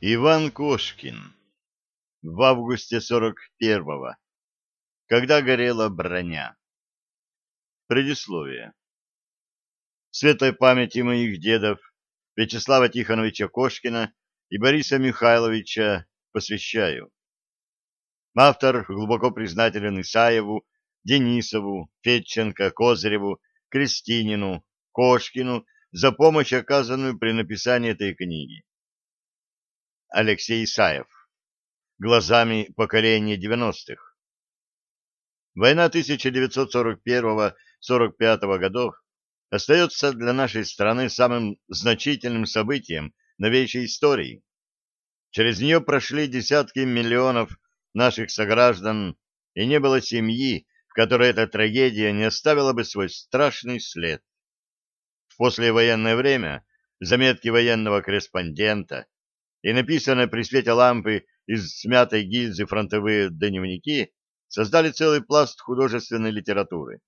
Иван Кошкин. В августе 41-го. Когда горела броня. Предисловие. Светлой памяти моих дедов Вячеслава Тихоновича Кошкина и Бориса Михайловича посвящаю. Автор глубоко признателен Исаеву, Денисову, Федченко, Козыреву, Крестинину, Кошкину за помощь, оказанную при написании этой книги. Алексей Исаев. Глазами поколения 90-х. Война 1941-45 годов остается для нашей страны самым значительным событием новейшей истории. Через нее прошли десятки миллионов наших сограждан, и не было семьи, в которой эта трагедия не оставила бы свой страшный след. В послевоенное время заметки военного корреспондента и написанные при свете лампы из смятой гильзы фронтовые дневники создали целый пласт художественной литературы.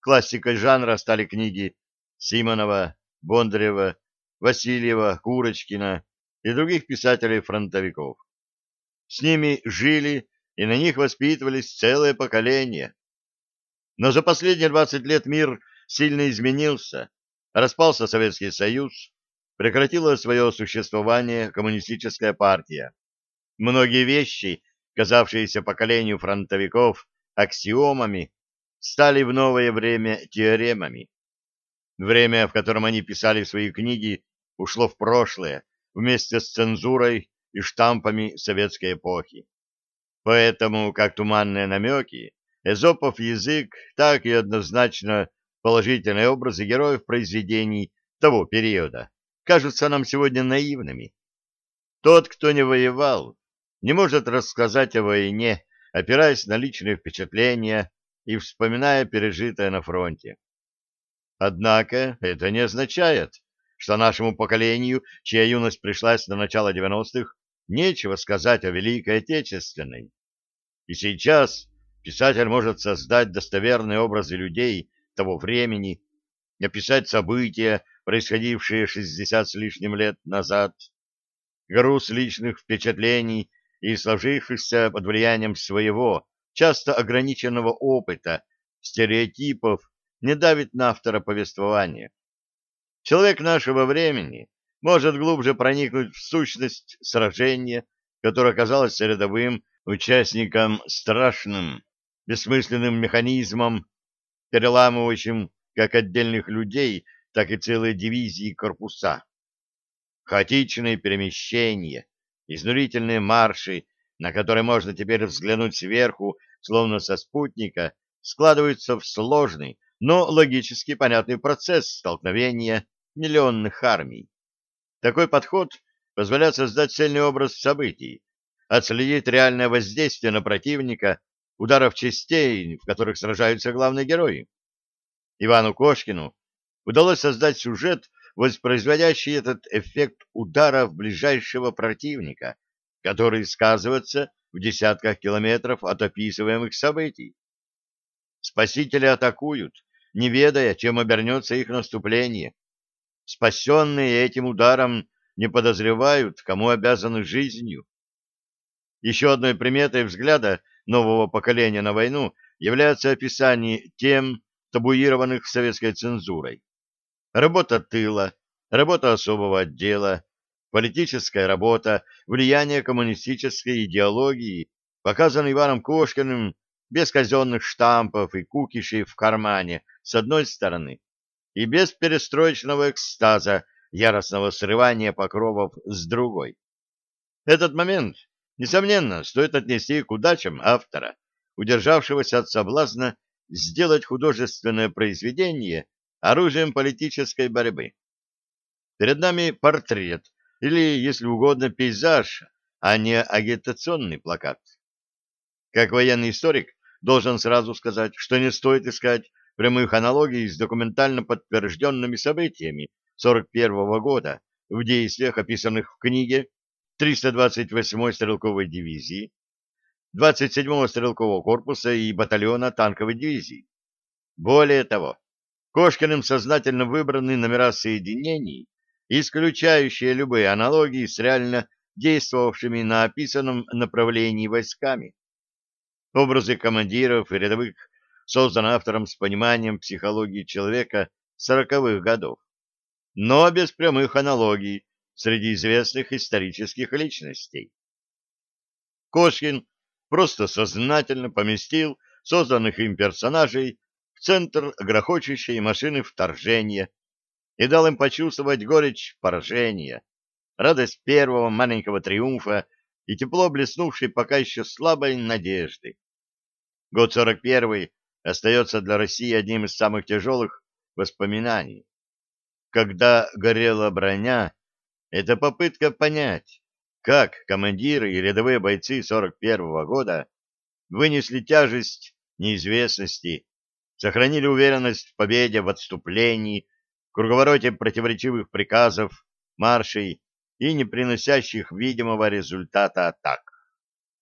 Классикой жанра стали книги Симонова, Бондарева, Васильева, Курочкина и других писателей-фронтовиков. С ними жили и на них воспитывались целые поколения. Но за последние 20 лет мир сильно изменился, распался Советский Союз, прекратила свое существование коммунистическая партия. Многие вещи, казавшиеся поколению фронтовиков аксиомами, стали в новое время теоремами. Время, в котором они писали свои книги, ушло в прошлое вместе с цензурой и штампами советской эпохи. Поэтому, как туманные намеки, Эзопов язык, так и однозначно положительные образы героев произведений того периода кажутся нам сегодня наивными. Тот, кто не воевал, не может рассказать о войне, опираясь на личные впечатления и вспоминая пережитое на фронте. Однако это не означает, что нашему поколению, чья юность пришлась на начало 90-х, нечего сказать о Великой Отечественной. И сейчас писатель может создать достоверные образы людей того времени, описать события, происходившие 60 с лишним лет назад, груз личных впечатлений и сложившихся под влиянием своего, часто ограниченного опыта, стереотипов, не давит на автора повествования. Человек нашего времени может глубже проникнуть в сущность сражения, которое оказалось рядовым участником страшным, бессмысленным механизмом, переламывающим как отдельных людей, так и целые дивизии корпуса. Хаотичные перемещения, изнурительные марши, на которые можно теперь взглянуть сверху, словно со спутника, складываются в сложный, но логически понятный процесс столкновения миллионных армий. Такой подход позволяет создать цельный образ событий, отследить реальное воздействие на противника, ударов частей, в которых сражаются главные герои. Ивану Кошкину удалось создать сюжет, воспроизводящий этот эффект удара в ближайшего противника, который сказывается в десятках километров от описываемых событий. Спасители атакуют, не ведая, чем обернется их наступление. Спасенные этим ударом не подозревают, кому обязаны жизнью. Еще одной приметой взгляда нового поколения на войну является описание тем, табуированных советской цензурой. Работа тыла, работа особого отдела, политическая работа, влияние коммунистической идеологии, показан Иваном Кошкиным без казенных штампов и кукишей в кармане с одной стороны и без перестроечного экстаза, яростного срывания покровов с другой. Этот момент, несомненно, стоит отнести к удачам автора, удержавшегося от соблазна сделать художественное произведение оружием политической борьбы. Перед нами портрет, или, если угодно, пейзаж, а не агитационный плакат. Как военный историк, должен сразу сказать, что не стоит искать прямых аналогий с документально подтвержденными событиями 41 -го года в действиях, описанных в книге 328-й стрелковой дивизии, 27-го стрелкового корпуса и батальона танковой дивизии. Более того, Кошкиным сознательно выбраны номера соединений, исключающие любые аналогии с реально действовавшими на описанном направлении войсками. Образы командиров и рядовых созданы автором с пониманием психологии человека сороковых годов, но без прямых аналогий среди известных исторических личностей. Кошкин просто сознательно поместил созданных им персонажей центр грохочущей машины вторжения и дал им почувствовать горечь поражения, радость первого маленького триумфа и тепло блеснувшей пока еще слабой надежды. Год 41 остается для России одним из самых тяжелых воспоминаний. Когда горела броня, это попытка понять, как командиры и рядовые бойцы 41-го года вынесли тяжесть неизвестности, сохранили уверенность в победе в отступлении, круговороте противоречивых приказов, маршей и не приносящих видимого результата атак.